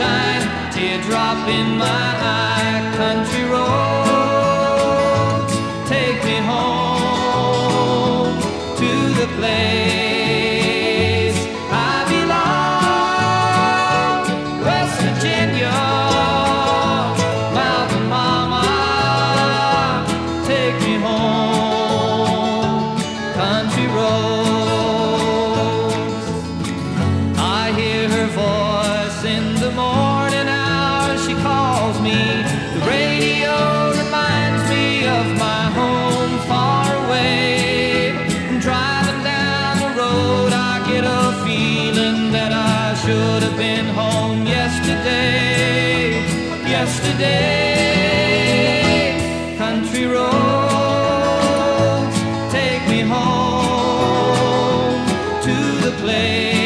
moonshine, teardrop in my eye. Country roads, take me home to the place yesterday, yesterday. Country roads take me home to the place.